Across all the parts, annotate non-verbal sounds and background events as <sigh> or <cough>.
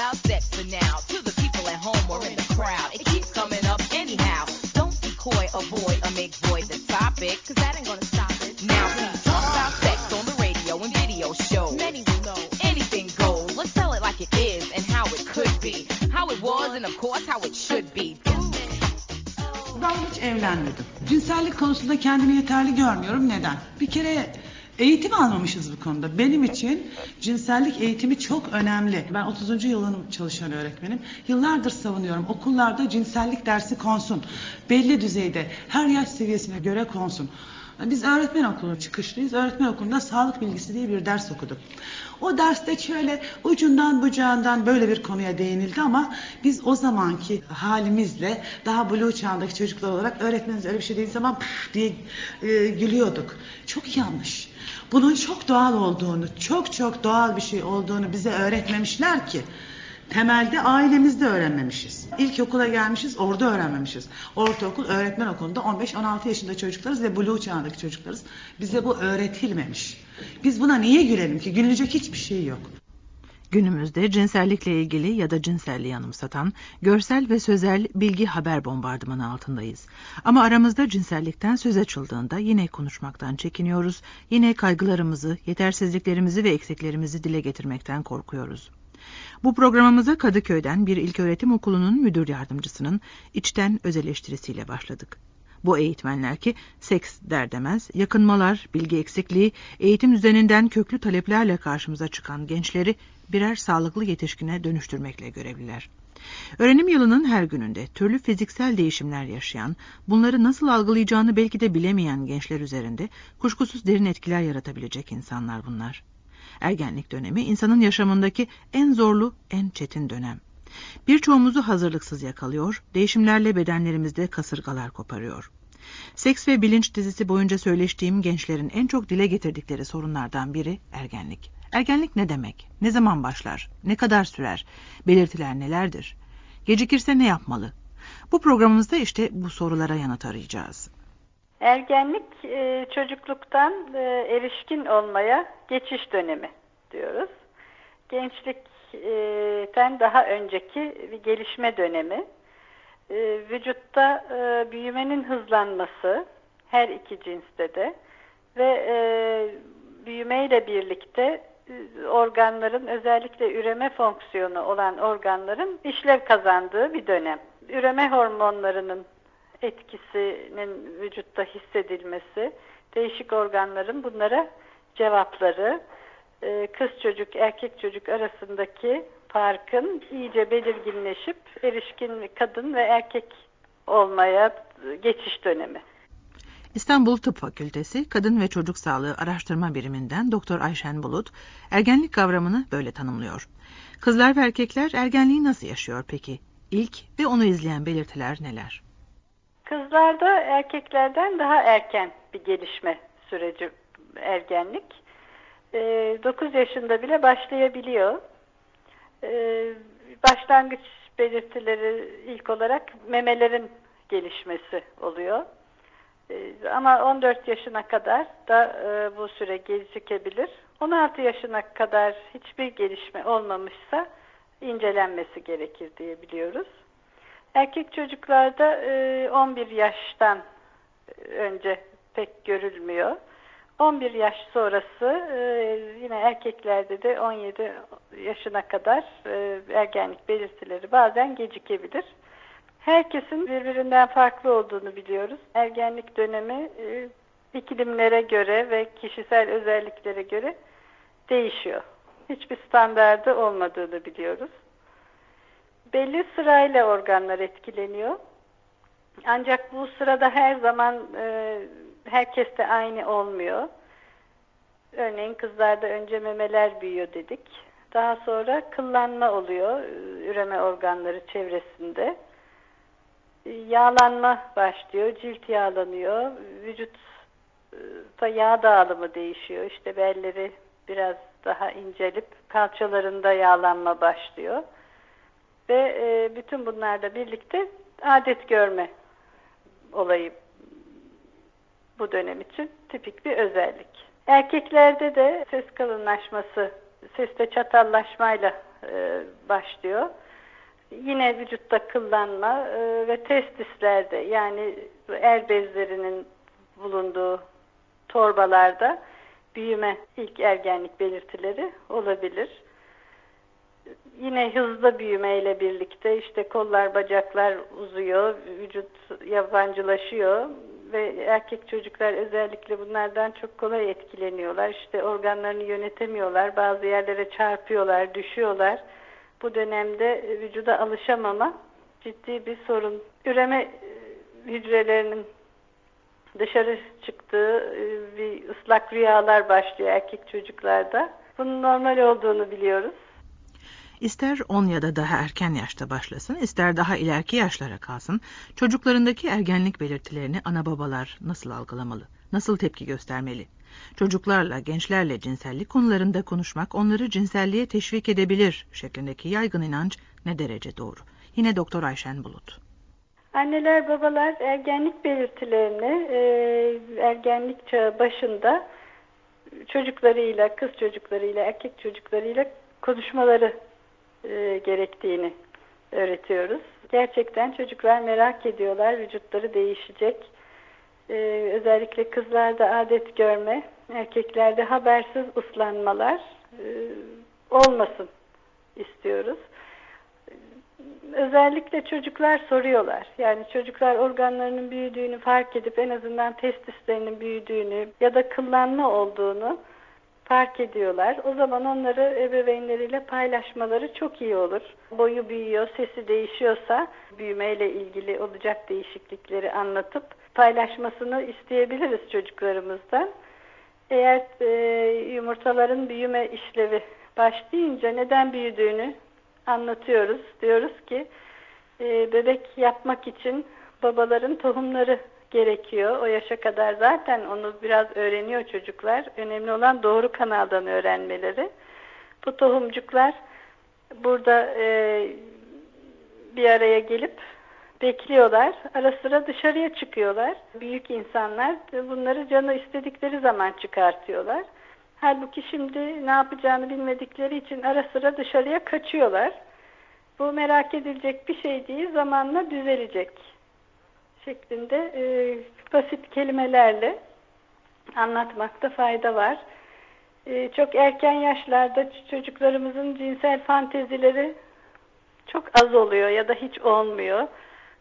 about sex for now. To the people at home or in the crowd, it keeps coming up anyhow. Don't be coy, avoid, or make void the topic, cause that ain't gonna stop it. Now we talk about sex on the radio and video shows. Many will know anything goes. Let's tell it like it is and how it could be. How it was and of course how it should be. Ben hiç evlenmedim. Cinsellik konusunda kendimi yeterli görmüyorum. Neden? Bir kere eğitim almamışız bu konuda. Benim için cinsellik eğitimi çok önemli. Ben 30. yılın çalışan öğretmenim. Yıllardır savunuyorum. Okullarda cinsellik dersi konsun. Belli düzeyde, her yaş seviyesine göre konsun. Biz öğretmen okulu çıkışlıyız. Öğretmen okulunda sağlık bilgisi diye bir ders okudum. O derste şöyle ucundan bucağından böyle bir konuya değinildi ama biz o zamanki halimizle daha blue çağındaki çocuklar olarak öğretmenimiz öyle bir şey dediği zaman diye e, gülüyorduk. Çok yanlış. Bunun çok doğal olduğunu, çok çok doğal bir şey olduğunu bize öğretmemişler ki. Temelde ailemizde öğrenmemişiz. İlkokula gelmişiz orada öğrenmemişiz. Ortaokul öğretmen okulunda 15-16 yaşında çocuklarız ve blue çağındaki çocuklarız. Bize bu öğretilmemiş. Biz buna niye gülelim ki? Gülünecek hiçbir şey yok. Günümüzde cinsellikle ilgili ya da cinselliği anımsatan görsel ve sözel bilgi haber bombardımanı altındayız. Ama aramızda cinsellikten söz açıldığında yine konuşmaktan çekiniyoruz, yine kaygılarımızı, yetersizliklerimizi ve eksiklerimizi dile getirmekten korkuyoruz. Bu programımıza Kadıköy'den bir ilköğretim okulunun müdür yardımcısının içten öz eleştirisiyle başladık. Bu eğitmenler ki seks der demez, yakınmalar, bilgi eksikliği, eğitim düzeninden köklü taleplerle karşımıza çıkan gençleri birer sağlıklı yetişkine dönüştürmekle görevliler. Öğrenim yılının her gününde türlü fiziksel değişimler yaşayan, bunları nasıl algılayacağını belki de bilemeyen gençler üzerinde kuşkusuz derin etkiler yaratabilecek insanlar bunlar. Ergenlik dönemi insanın yaşamındaki en zorlu, en çetin dönem. Birçoğumuzu hazırlıksız yakalıyor, değişimlerle bedenlerimizde kasırgalar koparıyor. Seks ve Bilinç dizisi boyunca söyleştiğim gençlerin en çok dile getirdikleri sorunlardan biri ergenlik. Ergenlik ne demek? Ne zaman başlar? Ne kadar sürer? Belirtiler nelerdir? Gecikirse ne yapmalı? Bu programımızda işte bu sorulara yanıt arayacağız. Ergenlik e, çocukluktan e, erişkin olmaya geçiş dönemi diyoruz. Gençlikten daha önceki bir gelişme dönemi. Vücutta büyümenin hızlanması her iki cinste de ve büyümeyle birlikte organların özellikle üreme fonksiyonu olan organların işlev kazandığı bir dönem. Üreme hormonlarının etkisinin vücutta hissedilmesi, değişik organların bunlara cevapları, e, kız çocuk erkek çocuk arasındaki farkın iyice belirginleşip erişkin kadın ve erkek olmaya geçiş dönemi. İstanbul Tıp Fakültesi Kadın ve Çocuk Sağlığı Araştırma Biriminden Doktor Ayşen Bulut ergenlik kavramını böyle tanımlıyor. Kızlar ve erkekler ergenliği nasıl yaşıyor peki? İlk ve onu izleyen belirtiler neler? Kızlarda erkeklerden daha erken bir gelişme süreci ergenlik. E, ee, 9 yaşında bile başlayabiliyor. E, başlangıç belirtileri ilk olarak memelerin gelişmesi oluyor. E, ama 14 yaşına kadar da e, bu süre gecikebilir. 16 yaşına kadar hiçbir gelişme olmamışsa incelenmesi gerekir diye biliyoruz. Erkek çocuklarda 11 e, yaştan önce pek görülmüyor. 11 yaş sonrası e, yine erkeklerde de 17 yaşına kadar e, ergenlik belirtileri bazen gecikebilir. Herkesin birbirinden farklı olduğunu biliyoruz. Ergenlik dönemi iklimlere göre ve kişisel özelliklere göre değişiyor. Hiçbir standardı olmadığını biliyoruz belli sırayla organlar etkileniyor. Ancak bu sırada her zaman e, herkes de aynı olmuyor. Örneğin kızlarda önce memeler büyüyor dedik. Daha sonra kıllanma oluyor e, üreme organları çevresinde. Yağlanma başlıyor, cilt yağlanıyor, vücutta yağ dağılımı değişiyor. İşte belleri biraz daha incelip kalçalarında yağlanma başlıyor ve e, bütün bunlarla birlikte adet görme olayı bu dönem için tipik bir özellik. Erkeklerde de ses kalınlaşması, seste çatallaşmayla e, başlıyor. Yine vücutta kıllanma e, ve testislerde yani er bezlerinin bulunduğu torbalarda büyüme ilk ergenlik belirtileri olabilir. Yine hızlı büyümeyle birlikte işte kollar bacaklar uzuyor, vücut yabancılaşıyor ve erkek çocuklar özellikle bunlardan çok kolay etkileniyorlar. İşte organlarını yönetemiyorlar, bazı yerlere çarpıyorlar, düşüyorlar. Bu dönemde vücuda alışamama ciddi bir sorun. Üreme e, hücrelerinin dışarı çıktığı e, bir ıslak rüyalar başlıyor erkek çocuklarda. Bunun normal olduğunu biliyoruz. İster 10 ya da daha erken yaşta başlasın, ister daha ileriki yaşlara kalsın, çocuklarındaki ergenlik belirtilerini ana babalar nasıl algılamalı, nasıl tepki göstermeli? Çocuklarla, gençlerle cinsellik konularında konuşmak onları cinselliğe teşvik edebilir şeklindeki yaygın inanç ne derece doğru? Yine Doktor Ayşen Bulut. Anneler babalar ergenlik belirtilerini e, ergenlik çağı başında çocuklarıyla, kız çocuklarıyla, erkek çocuklarıyla konuşmaları e, gerektiğini öğretiyoruz. Gerçekten çocuklar merak ediyorlar, vücutları değişecek. E, özellikle kızlarda adet görme, erkeklerde habersiz ıslanmalar e, olmasın istiyoruz. Özellikle çocuklar soruyorlar. Yani çocuklar organlarının büyüdüğünü fark edip en azından testislerinin büyüdüğünü ya da kıllanma olduğunu fark ediyorlar. O zaman onları ebeveynleriyle paylaşmaları çok iyi olur. Boyu büyüyor, sesi değişiyorsa büyümeyle ilgili olacak değişiklikleri anlatıp paylaşmasını isteyebiliriz çocuklarımızdan. Eğer e, yumurtaların büyüme işlevi başlayınca neden büyüdüğünü anlatıyoruz. Diyoruz ki e, bebek yapmak için babaların tohumları gerekiyor. O yaşa kadar zaten onu biraz öğreniyor çocuklar. Önemli olan doğru kanaldan öğrenmeleri. Bu tohumcuklar burada e, bir araya gelip bekliyorlar. Ara sıra dışarıya çıkıyorlar. Büyük insanlar bunları canı istedikleri zaman çıkartıyorlar. Halbuki şimdi ne yapacağını bilmedikleri için ara sıra dışarıya kaçıyorlar. Bu merak edilecek bir şey değil, zamanla düzelecek şeklinde e, basit kelimelerle anlatmakta fayda var. E, çok erken yaşlarda çocuklarımızın cinsel fantezileri çok az oluyor ya da hiç olmuyor.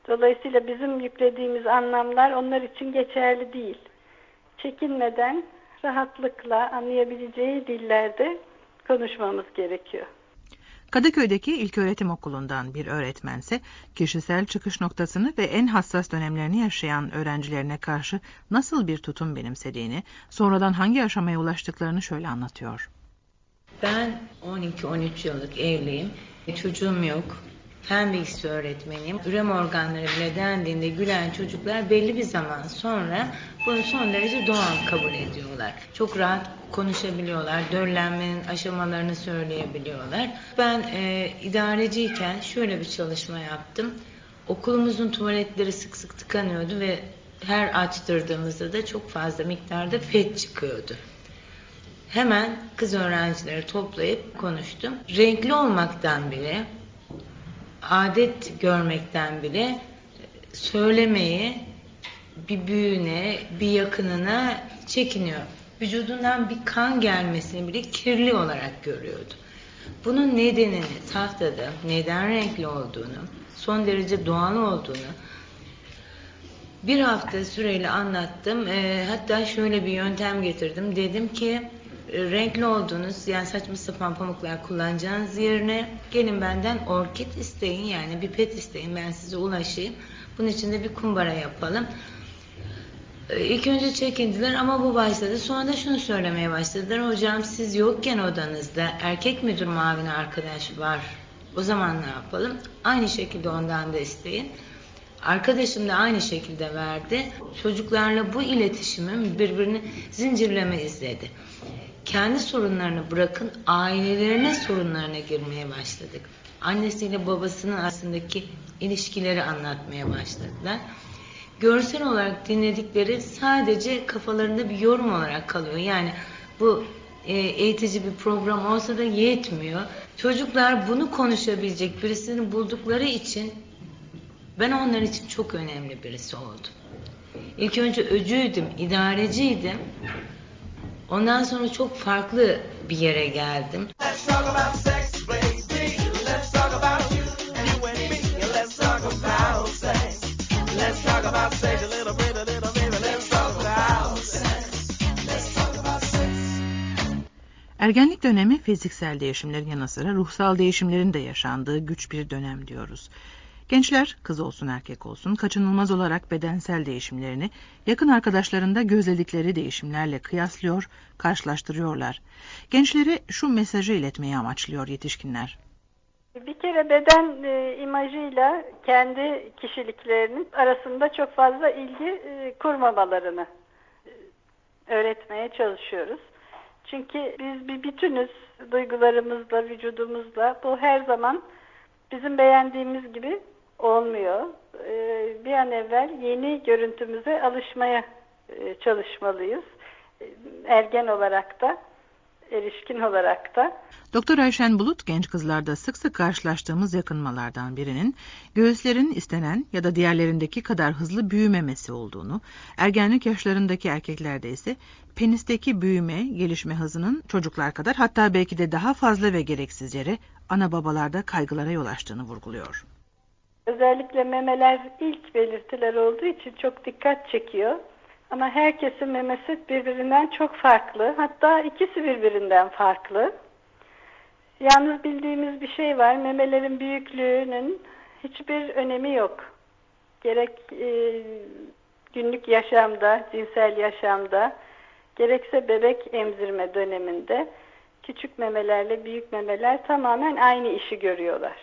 Dolayısıyla bizim yüklediğimiz anlamlar onlar için geçerli değil. Çekinmeden rahatlıkla anlayabileceği dillerde konuşmamız gerekiyor. Kadıköy'deki ilköğretim okulundan bir öğretmense kişisel çıkış noktasını ve en hassas dönemlerini yaşayan öğrencilerine karşı nasıl bir tutum benimsediğini, sonradan hangi aşamaya ulaştıklarını şöyle anlatıyor. Ben 12-13 yıllık evliyim. Çocuğum yok. Fen bilgisi öğretmeniyim. Ürem organları bile dendiğinde gülen çocuklar belli bir zaman sonra bunu son derece doğal kabul ediyorlar. Çok rahat konuşabiliyorlar. Döllenmenin aşamalarını söyleyebiliyorlar. Ben e, idareciyken şöyle bir çalışma yaptım. Okulumuzun tuvaletleri sık sık tıkanıyordu ve her açtırdığımızda da çok fazla miktarda pet çıkıyordu. Hemen kız öğrencileri toplayıp konuştum. Renkli olmaktan bile, adet görmekten bile söylemeyi bir büyüğüne, bir yakınına çekiniyor. Vücudundan bir kan gelmesini bile kirli olarak görüyordu. Bunun nedenini tahtada neden renkli olduğunu, son derece doğal olduğunu bir hafta süreyle anlattım. E, hatta şöyle bir yöntem getirdim. Dedim ki e, renkli olduğunuz yani saçma sapan pamuklar kullanacağınız yerine gelin benden orkid isteyin yani bir pet isteyin ben size ulaşayım. Bunun için de bir kumbara yapalım. İlk önce çekindiler ama bu başladı. Sonra da şunu söylemeye başladılar. Hocam siz yokken odanızda erkek müdür mavini arkadaş var. O zaman ne yapalım? Aynı şekilde ondan da isteyin. Arkadaşım da aynı şekilde verdi. Çocuklarla bu iletişimin birbirini zincirleme izledi. Kendi sorunlarını bırakın ailelerine sorunlarına girmeye başladık. Annesiyle babasının arasındaki ilişkileri anlatmaya başladılar. Görsel olarak dinledikleri sadece kafalarında bir yorum olarak kalıyor. Yani bu e, eğitici bir program olsa da yetmiyor. Çocuklar bunu konuşabilecek birisini buldukları için ben onlar için çok önemli birisi oldum. İlk önce öcüydüm, idareciydim. Ondan sonra çok farklı bir yere geldim. Ergenlik dönemi fiziksel değişimlerin yanı sıra ruhsal değişimlerin de yaşandığı güç bir dönem diyoruz. Gençler, kız olsun erkek olsun, kaçınılmaz olarak bedensel değişimlerini yakın arkadaşlarında gözledikleri değişimlerle kıyaslıyor, karşılaştırıyorlar. Gençlere şu mesajı iletmeyi amaçlıyor yetişkinler. Bir kere beden e, imajıyla kendi kişiliklerinin arasında çok fazla ilgi e, kurmamalarını e, öğretmeye çalışıyoruz. Çünkü biz bir bütünüz duygularımızla, vücudumuzla. Bu her zaman bizim beğendiğimiz gibi olmuyor. Ee, bir an evvel yeni görüntümüze alışmaya e, çalışmalıyız. Ergen olarak da, erişkin olarak da. Doktor Ayşen Bulut genç kızlarda sık sık karşılaştığımız yakınmalardan birinin göğüslerin istenen ya da diğerlerindeki kadar hızlı büyümemesi olduğunu, ergenlik yaşlarındaki erkeklerde ise penisteki büyüme, gelişme hızının çocuklar kadar hatta belki de daha fazla ve gereksiz yere ana babalarda kaygılara yol açtığını vurguluyor. Özellikle memeler ilk belirtiler olduğu için çok dikkat çekiyor. Ama herkesin memesi birbirinden çok farklı. Hatta ikisi birbirinden farklı. Yalnız bildiğimiz bir şey var. Memelerin büyüklüğünün hiçbir önemi yok. Gerek e, günlük yaşamda, cinsel yaşamda, gerekse bebek emzirme döneminde küçük memelerle büyük memeler tamamen aynı işi görüyorlar.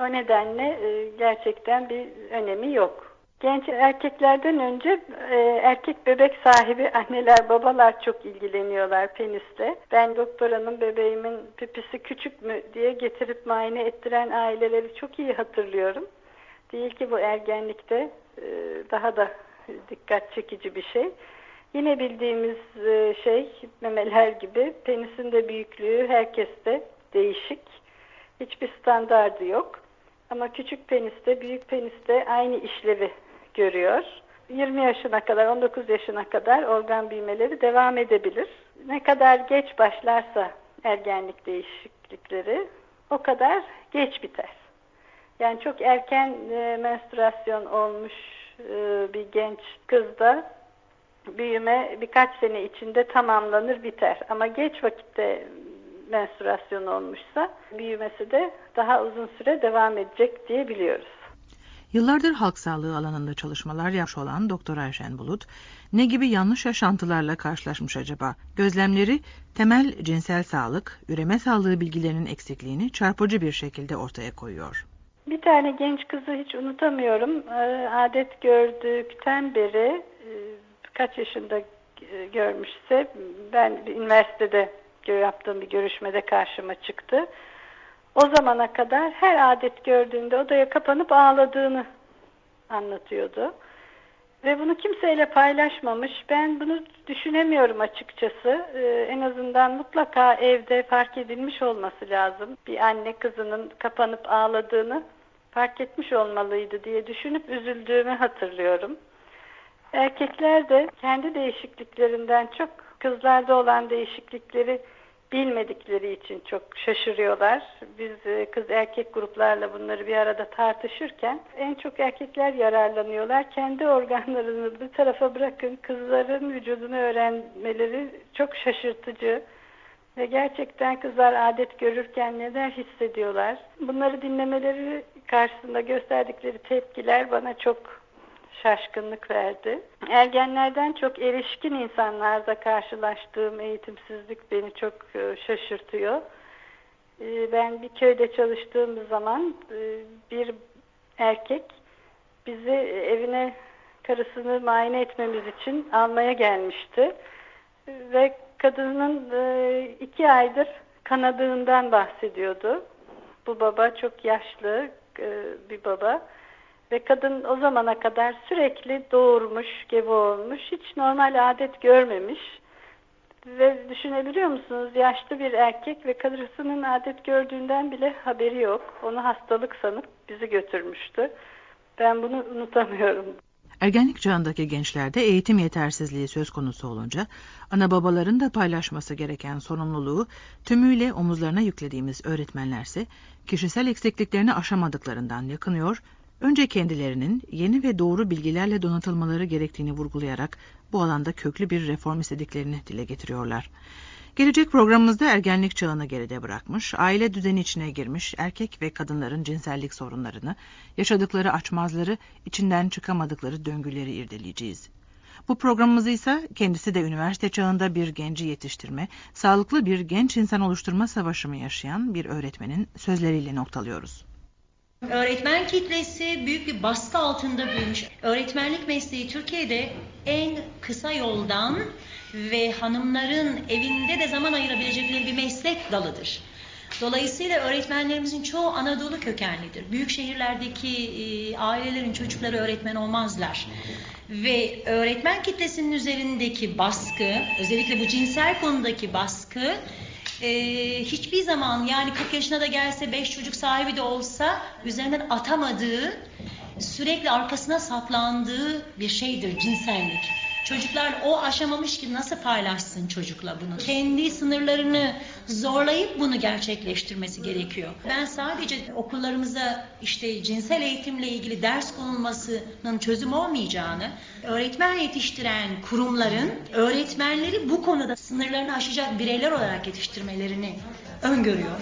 O nedenle e, gerçekten bir önemi yok. Genç erkeklerden önce e, erkek bebek sahibi anneler babalar çok ilgileniyorlar penisle. Ben doktoranın bebeğimin pipisi küçük mü diye getirip muayene ettiren aileleri çok iyi hatırlıyorum. Değil ki bu ergenlikte e, daha da dikkat çekici bir şey. Yine bildiğimiz e, şey memeler gibi penisin de büyüklüğü herkeste değişik. Hiçbir standardı yok. Ama küçük peniste, büyük peniste aynı işlevi görüyor. 20 yaşına kadar, 19 yaşına kadar organ büyümeleri devam edebilir. Ne kadar geç başlarsa ergenlik değişiklikleri o kadar geç biter. Yani çok erken e, menstruasyon olmuş e, bir genç kızda büyüme birkaç sene içinde tamamlanır biter. Ama geç vakitte menstruasyon olmuşsa büyümesi de daha uzun süre devam edecek diye biliyoruz. Yıllardır halk sağlığı alanında çalışmalar yapmış olan Doktor Ayşen Bulut, ne gibi yanlış yaşantılarla karşılaşmış acaba? Gözlemleri temel cinsel sağlık, üreme sağlığı bilgilerinin eksikliğini çarpıcı bir şekilde ortaya koyuyor. Bir tane genç kızı hiç unutamıyorum. Ee, adet gördükten beri e, kaç yaşında e, görmüşse ben üniversitede yaptığım bir görüşmede karşıma çıktı. O zamana kadar her adet gördüğünde odaya kapanıp ağladığını anlatıyordu. Ve bunu kimseyle paylaşmamış. Ben bunu düşünemiyorum açıkçası. Ee, en azından mutlaka evde fark edilmiş olması lazım. Bir anne kızının kapanıp ağladığını fark etmiş olmalıydı diye düşünüp üzüldüğümü hatırlıyorum. Erkekler de kendi değişikliklerinden çok kızlarda olan değişiklikleri bilmedikleri için çok şaşırıyorlar. Biz e, kız erkek gruplarla bunları bir arada tartışırken en çok erkekler yararlanıyorlar. Kendi <laughs> organlarını bir tarafa bırakın kızların vücudunu öğrenmeleri çok şaşırtıcı. Ve gerçekten kızlar adet görürken neler hissediyorlar. Bunları dinlemeleri karşısında gösterdikleri tepkiler bana çok şaşkınlık verdi. Ergenlerden çok erişkin insanlarda karşılaştığım eğitimsizlik beni çok e, şaşırtıyor. E, ben bir köyde çalıştığım zaman e, bir erkek bizi evine karısını muayene etmemiz için almaya gelmişti. Ve kadının iki aydır kanadığından bahsediyordu. Bu baba çok yaşlı bir baba ve kadın o zamana kadar sürekli doğurmuş, gebe olmuş, hiç normal adet görmemiş. Ve düşünebiliyor musunuz? Yaşlı bir erkek ve karısının adet gördüğünden bile haberi yok. Onu hastalık sanıp bizi götürmüştü. Ben bunu unutamıyorum. Ergenlik çağındaki gençlerde eğitim yetersizliği söz konusu olunca ana babaların da paylaşması gereken sorumluluğu tümüyle omuzlarına yüklediğimiz öğretmenlerse kişisel eksikliklerini aşamadıklarından yakınıyor, önce kendilerinin yeni ve doğru bilgilerle donatılmaları gerektiğini vurgulayarak bu alanda köklü bir reform istediklerini dile getiriyorlar. Gelecek programımızda ergenlik çağını geride bırakmış, aile düzeni içine girmiş erkek ve kadınların cinsellik sorunlarını, yaşadıkları açmazları, içinden çıkamadıkları döngüleri irdeleyeceğiz. Bu programımızı ise kendisi de üniversite çağında bir genci yetiştirme, sağlıklı bir genç insan oluşturma savaşımı yaşayan bir öğretmenin sözleriyle noktalıyoruz. Öğretmen kitlesi büyük bir baskı altında büyümüş. Öğretmenlik mesleği Türkiye'de en kısa yoldan ve hanımların evinde de zaman ayırabilecekleri bir meslek dalıdır. Dolayısıyla öğretmenlerimizin çoğu Anadolu kökenlidir. Büyük şehirlerdeki e, ailelerin çocukları öğretmen olmazlar. Ve öğretmen kitlesinin üzerindeki baskı, özellikle bu cinsel konudaki baskı e, hiçbir zaman yani 40 yaşına da gelse 5 çocuk sahibi de olsa üzerinden atamadığı, sürekli arkasına saklandığı bir şeydir cinsellik. Çocuklar o aşamamış ki nasıl paylaşsın çocukla bunu? Kendi sınırlarını zorlayıp bunu gerçekleştirmesi gerekiyor. Ben sadece okullarımıza işte cinsel eğitimle ilgili ders konulmasının çözüm olmayacağını, öğretmen yetiştiren kurumların öğretmenleri bu konuda sınırlarını aşacak bireyler olarak yetiştirmelerini öngörüyor.